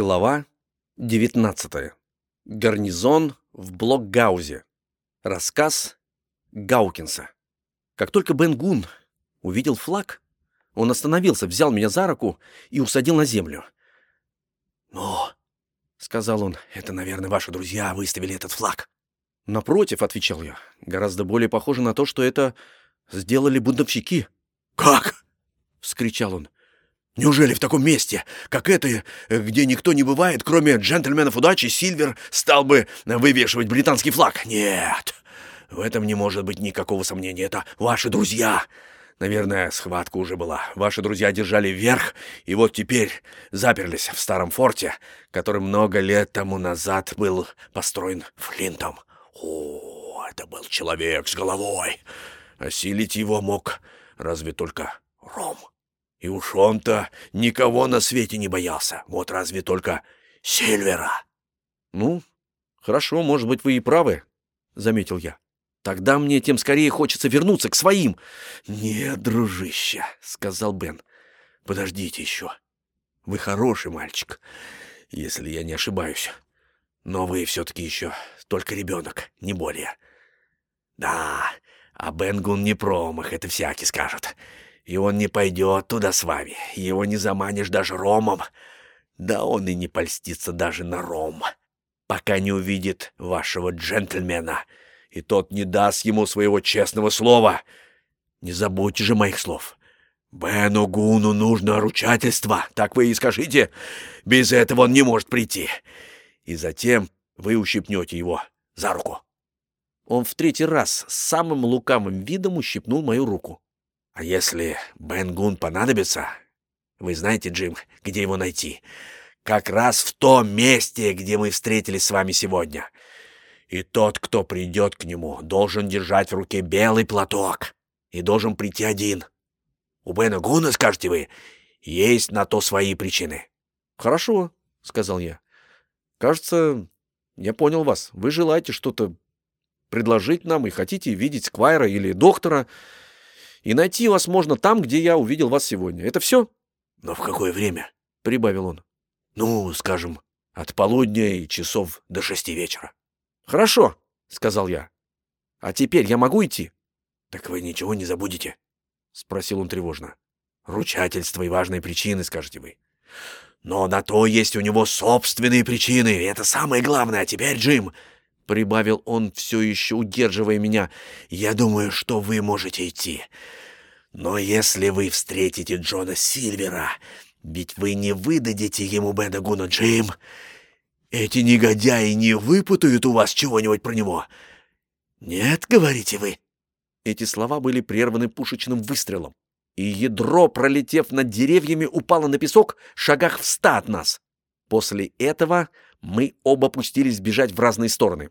Глава 19. Гарнизон в Блокгаузе. Рассказ Гаукинса. Как только Бен Гун увидел флаг, он остановился, взял меня за руку и усадил на землю. «Ну, — сказал он, — это, наверное, ваши друзья выставили этот флаг». «Напротив», — отвечал я, — «гораздо более похоже на то, что это сделали бунтовщики». «Как?» — вскричал он. Неужели в таком месте, как это, где никто не бывает, кроме джентльменов удачи, Сильвер стал бы вывешивать британский флаг? Нет, в этом не может быть никакого сомнения. Это ваши друзья. Наверное, схватка уже была. Ваши друзья держали верх, и вот теперь заперлись в старом форте, который много лет тому назад был построен Флинтом. О, это был человек с головой. Осилить его мог разве только Ром. И уж он-то никого на свете не боялся. Вот разве только Сильвера. «Ну, хорошо, может быть, вы и правы», — заметил я. «Тогда мне тем скорее хочется вернуться к своим». «Нет, дружище», — сказал Бен. «Подождите еще. Вы хороший мальчик, если я не ошибаюсь. Но вы все-таки еще только ребенок, не более». «Да, а Бенгун не промах, это всякий скажет. И он не пойдет туда с вами. Его не заманишь даже ромом. Да он и не польстится даже на ром, пока не увидит вашего джентльмена, и тот не даст ему своего честного слова. Не забудьте же моих слов. Бену Гуну нужно ручательство, так вы и скажите. Без этого он не может прийти. И затем вы ущипнете его за руку. Он в третий раз с самым лукавым видом ущипнул мою руку. А если Бен Гун понадобится, вы знаете, Джим, где его найти? Как раз в том месте, где мы встретились с вами сегодня. И тот, кто придет к нему, должен держать в руке белый платок и должен прийти один. У Бена Гуна, скажете вы, есть на то свои причины. Хорошо, сказал я. Кажется, я понял вас. Вы желаете что-то предложить нам и хотите видеть Сквайра или доктора, и найти вас можно там, где я увидел вас сегодня. Это все?» «Но в какое время?» — прибавил он. «Ну, скажем, от полудня и часов до шести вечера». «Хорошо», — сказал я. «А теперь я могу идти?» «Так вы ничего не забудете?» — спросил он тревожно. «Ручательство и важные причины, скажете вы. Но на то есть у него собственные причины, и это самое главное. А теперь, Джим, прибавил он, все еще удерживая меня, «я думаю, что вы можете идти. Но если вы встретите Джона Сильвера, ведь вы не выдадите ему Бена Гуна Джим, эти негодяи не выпутают у вас чего-нибудь про него. Нет, говорите вы?» Эти слова были прерваны пушечным выстрелом, и ядро, пролетев над деревьями, упало на песок шагах в ста от нас. После этого мы оба пустились бежать в разные стороны.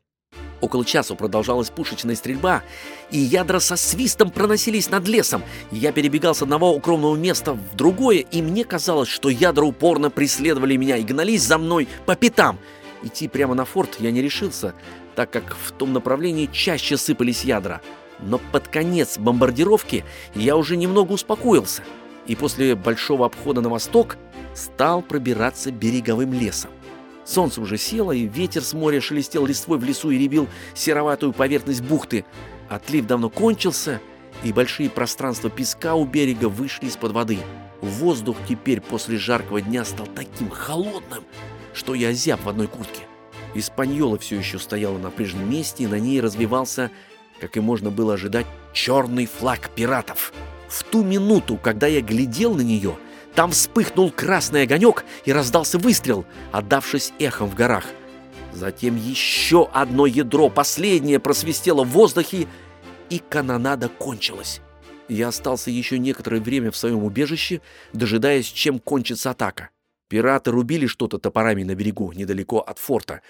Около часу продолжалась пушечная стрельба, и ядра со свистом проносились над лесом. Я перебегал с одного укромного места в другое, и мне казалось, что ядра упорно преследовали меня и гнались за мной по пятам. Идти прямо на форт я не решился, так как в том направлении чаще сыпались ядра. Но под конец бомбардировки я уже немного успокоился, и после большого обхода на восток стал пробираться береговым лесом. Солнце уже село, и ветер с моря шелестел листвой в лесу и ребил сероватую поверхность бухты. Отлив давно кончился, и большие пространства песка у берега вышли из-под воды. Воздух теперь после жаркого дня стал таким холодным, что я озяб в одной куртке. Испаньола все еще стояла на прежнем месте, и на ней развивался, как и можно было ожидать, черный флаг пиратов. В ту минуту, когда я глядел на нее – там вспыхнул красный огонек и раздался выстрел, отдавшись эхом в горах. Затем еще одно ядро, последнее, просвистело в воздухе, и канонада кончилась. Я остался еще некоторое время в своем убежище, дожидаясь, чем кончится атака. Пираты рубили что-то топорами на берегу, недалеко от форта.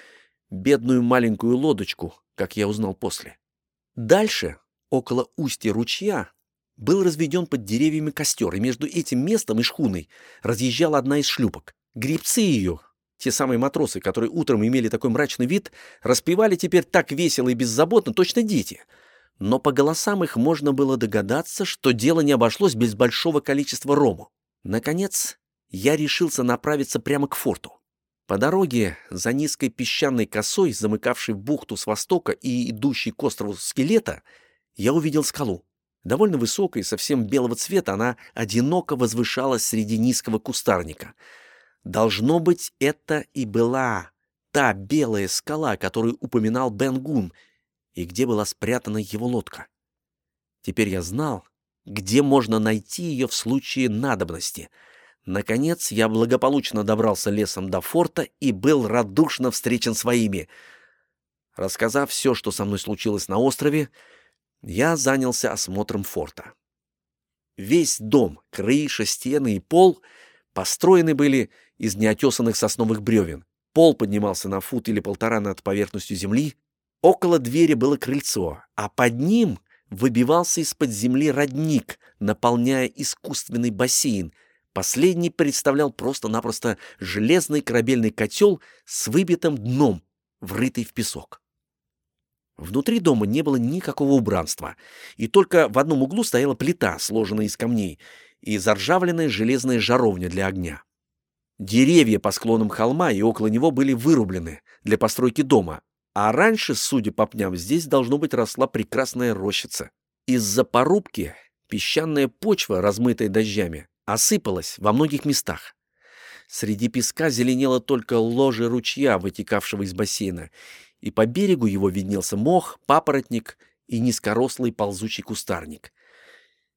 Бедную маленькую лодочку, как я узнал после. Дальше, около устья ручья, был разведен под деревьями костер, и между этим местом и шхуной разъезжала одна из шлюпок. Грибцы ее, те самые матросы, которые утром имели такой мрачный вид, распевали теперь так весело и беззаботно, точно дети. Но по голосам их можно было догадаться, что дело не обошлось без большого количества рому. Наконец, я решился направиться прямо к форту. По дороге за низкой песчаной косой, замыкавшей бухту с востока и идущей к острову скелета, я увидел скалу. Довольно высокая совсем белого цвета, она одиноко возвышалась среди низкого кустарника. Должно быть, это и была та белая скала, которую упоминал Бен Гун, и где была спрятана его лодка. Теперь я знал, где можно найти ее в случае надобности — Наконец я благополучно добрался лесом до форта и был радушно встречен своими. Рассказав все, что со мной случилось на острове, я занялся осмотром форта. Весь дом, крыша, стены и пол построены были из неотесанных сосновых бревен. Пол поднимался на фут или полтора над поверхностью земли. Около двери было крыльцо, а под ним выбивался из-под земли родник, наполняя искусственный бассейн — Последний представлял просто-напросто железный корабельный котел с выбитым дном, врытый в песок. Внутри дома не было никакого убранства, и только в одном углу стояла плита, сложенная из камней, и заржавленная железная жаровня для огня. Деревья по склонам холма и около него были вырублены для постройки дома, а раньше, судя по пням, здесь должно быть росла прекрасная рощица. Из-за порубки песчаная почва, размытая дождями, осыпалась во многих местах. Среди песка зеленело только ложе ручья, вытекавшего из бассейна, и по берегу его виднелся мох, папоротник и низкорослый ползучий кустарник.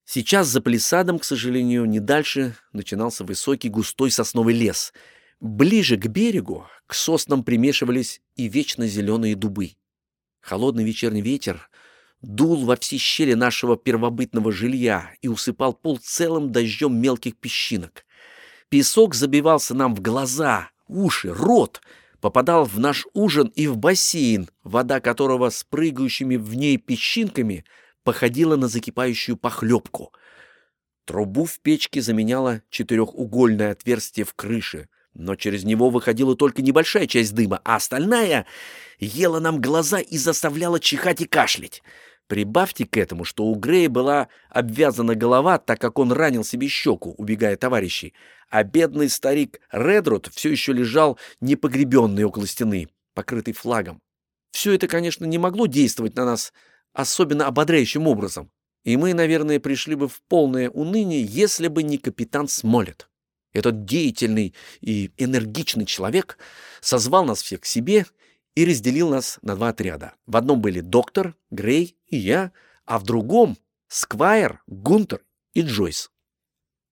Сейчас за палисадом, к сожалению, не дальше начинался высокий густой сосновый лес. Ближе к берегу к соснам примешивались и вечно зеленые дубы. Холодный вечерний ветер дул во все щели нашего первобытного жилья и усыпал пол целым дождем мелких песчинок. Песок забивался нам в глаза, уши, рот, попадал в наш ужин и в бассейн, вода которого с прыгающими в ней песчинками походила на закипающую похлебку. Трубу в печке заменяло четырехугольное отверстие в крыше, но через него выходила только небольшая часть дыма, а остальная ела нам глаза и заставляла чихать и кашлять. Прибавьте к этому, что у Грея была обвязана голова, так как он ранил себе щеку, убегая товарищей, а бедный старик Редруд все еще лежал непогребенный около стены, покрытый флагом. Все это, конечно, не могло действовать на нас особенно ободряющим образом, и мы, наверное, пришли бы в полное уныние, если бы не капитан Смолет. Этот деятельный и энергичный человек созвал нас всех к себе и разделил нас на два отряда. В одном были доктор, Грей и я, а в другом — Сквайр, Гунтер и Джойс.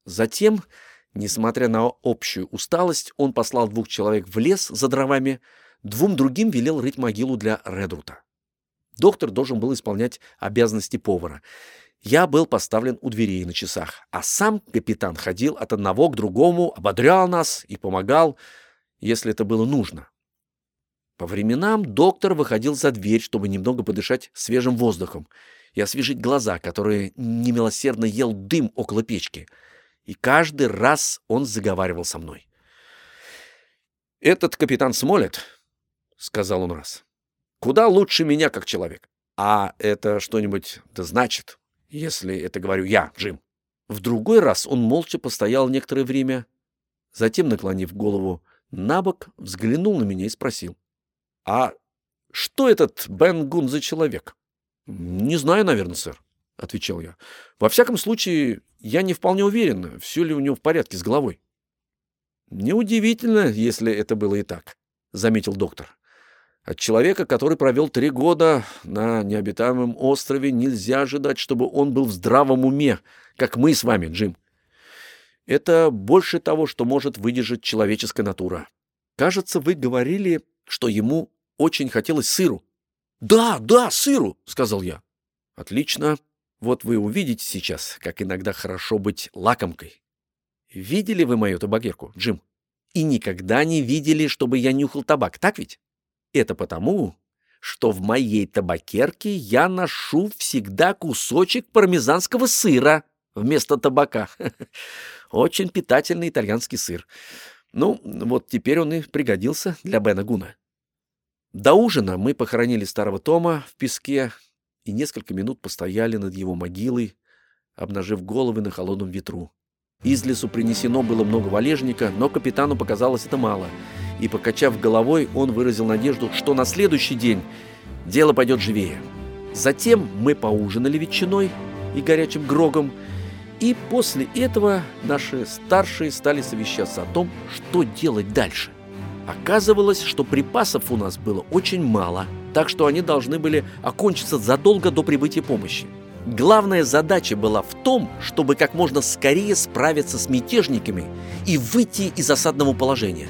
Затем, несмотря на общую усталость, он послал двух человек в лес за дровами, двум другим велел рыть могилу для Редрута. Доктор должен был исполнять обязанности повара. Я был поставлен у дверей на часах, а сам капитан ходил от одного к другому, ободрял нас и помогал, если это было нужно. По временам доктор выходил за дверь, чтобы немного подышать свежим воздухом и освежить глаза, которые немилосердно ел дым около печки. И каждый раз он заговаривал со мной. «Этот капитан Смолет, — сказал он раз, — куда лучше меня как человек. А это что-нибудь да значит, если это говорю я, Джим». В другой раз он молча постоял некоторое время, затем, наклонив голову на бок, взглянул на меня и спросил. «А что этот Бен Гун за человек?» «Не знаю, наверное, сэр», — отвечал я. «Во всяком случае, я не вполне уверен, все ли у него в порядке с головой». «Неудивительно, если это было и так», — заметил доктор. «От человека, который провел три года на необитаемом острове, нельзя ожидать, чтобы он был в здравом уме, как мы с вами, Джим. Это больше того, что может выдержать человеческая натура. Кажется, вы говорили что ему очень хотелось сыру. «Да, да, сыру!» — сказал я. «Отлично. Вот вы увидите сейчас, как иногда хорошо быть лакомкой. Видели вы мою табакерку, Джим? И никогда не видели, чтобы я нюхал табак, так ведь? Это потому, что в моей табакерке я ношу всегда кусочек пармезанского сыра вместо табака. Очень питательный итальянский сыр. Ну, вот теперь он и пригодился для Бена Гуна. До ужина мы похоронили старого Тома в песке и несколько минут постояли над его могилой, обнажив головы на холодном ветру. Из лесу принесено было много валежника, но капитану показалось это мало, и, покачав головой, он выразил надежду, что на следующий день дело пойдет живее. Затем мы поужинали ветчиной и горячим грогом, и после этого наши старшие стали совещаться о том, что делать дальше. Оказывалось, что припасов у нас было очень мало, так что они должны были окончиться задолго до прибытия помощи. Главная задача была в том, чтобы как можно скорее справиться с мятежниками и выйти из осадного положения.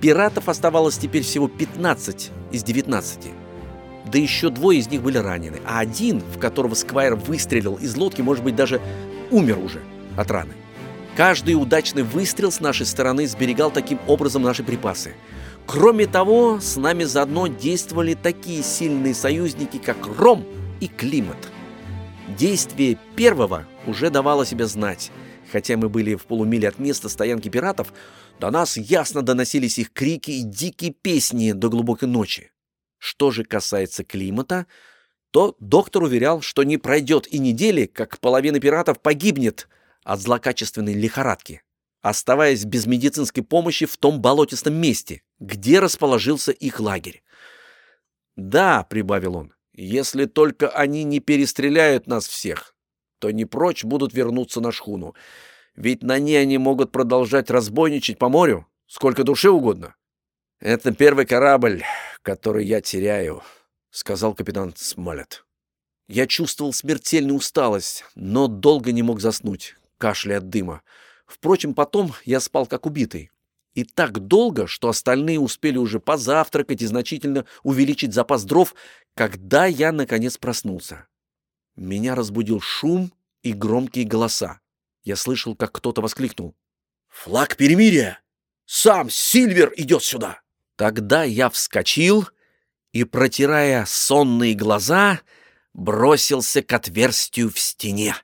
Пиратов оставалось теперь всего 15 из 19. Да еще двое из них были ранены, а один, в которого Сквайр выстрелил из лодки, может быть, даже умер уже от раны. Каждый удачный выстрел с нашей стороны сберегал таким образом наши припасы. Кроме того, с нами заодно действовали такие сильные союзники, как Ром и Климат. Действие первого уже давало себя знать. Хотя мы были в полумиле от места стоянки пиратов, до нас ясно доносились их крики и дикие песни до глубокой ночи. Что же касается климата, то доктор уверял, что не пройдет и недели, как половина пиратов погибнет от злокачественной лихорадки, оставаясь без медицинской помощи в том болотистом месте, где расположился их лагерь. «Да», — прибавил он, — «если только они не перестреляют нас всех, то не прочь будут вернуться на шхуну, ведь на ней они могут продолжать разбойничать по морю сколько душе угодно». «Это первый корабль, который я теряю», — сказал капитан Смолет. Я чувствовал смертельную усталость, но долго не мог заснуть кашля от дыма. Впрочем, потом я спал как убитый. И так долго, что остальные успели уже позавтракать и значительно увеличить запас дров, когда я, наконец, проснулся. Меня разбудил шум и громкие голоса. Я слышал, как кто-то воскликнул. «Флаг перемирия! Сам Сильвер идет сюда!» Тогда я вскочил и, протирая сонные глаза, бросился к отверстию в стене.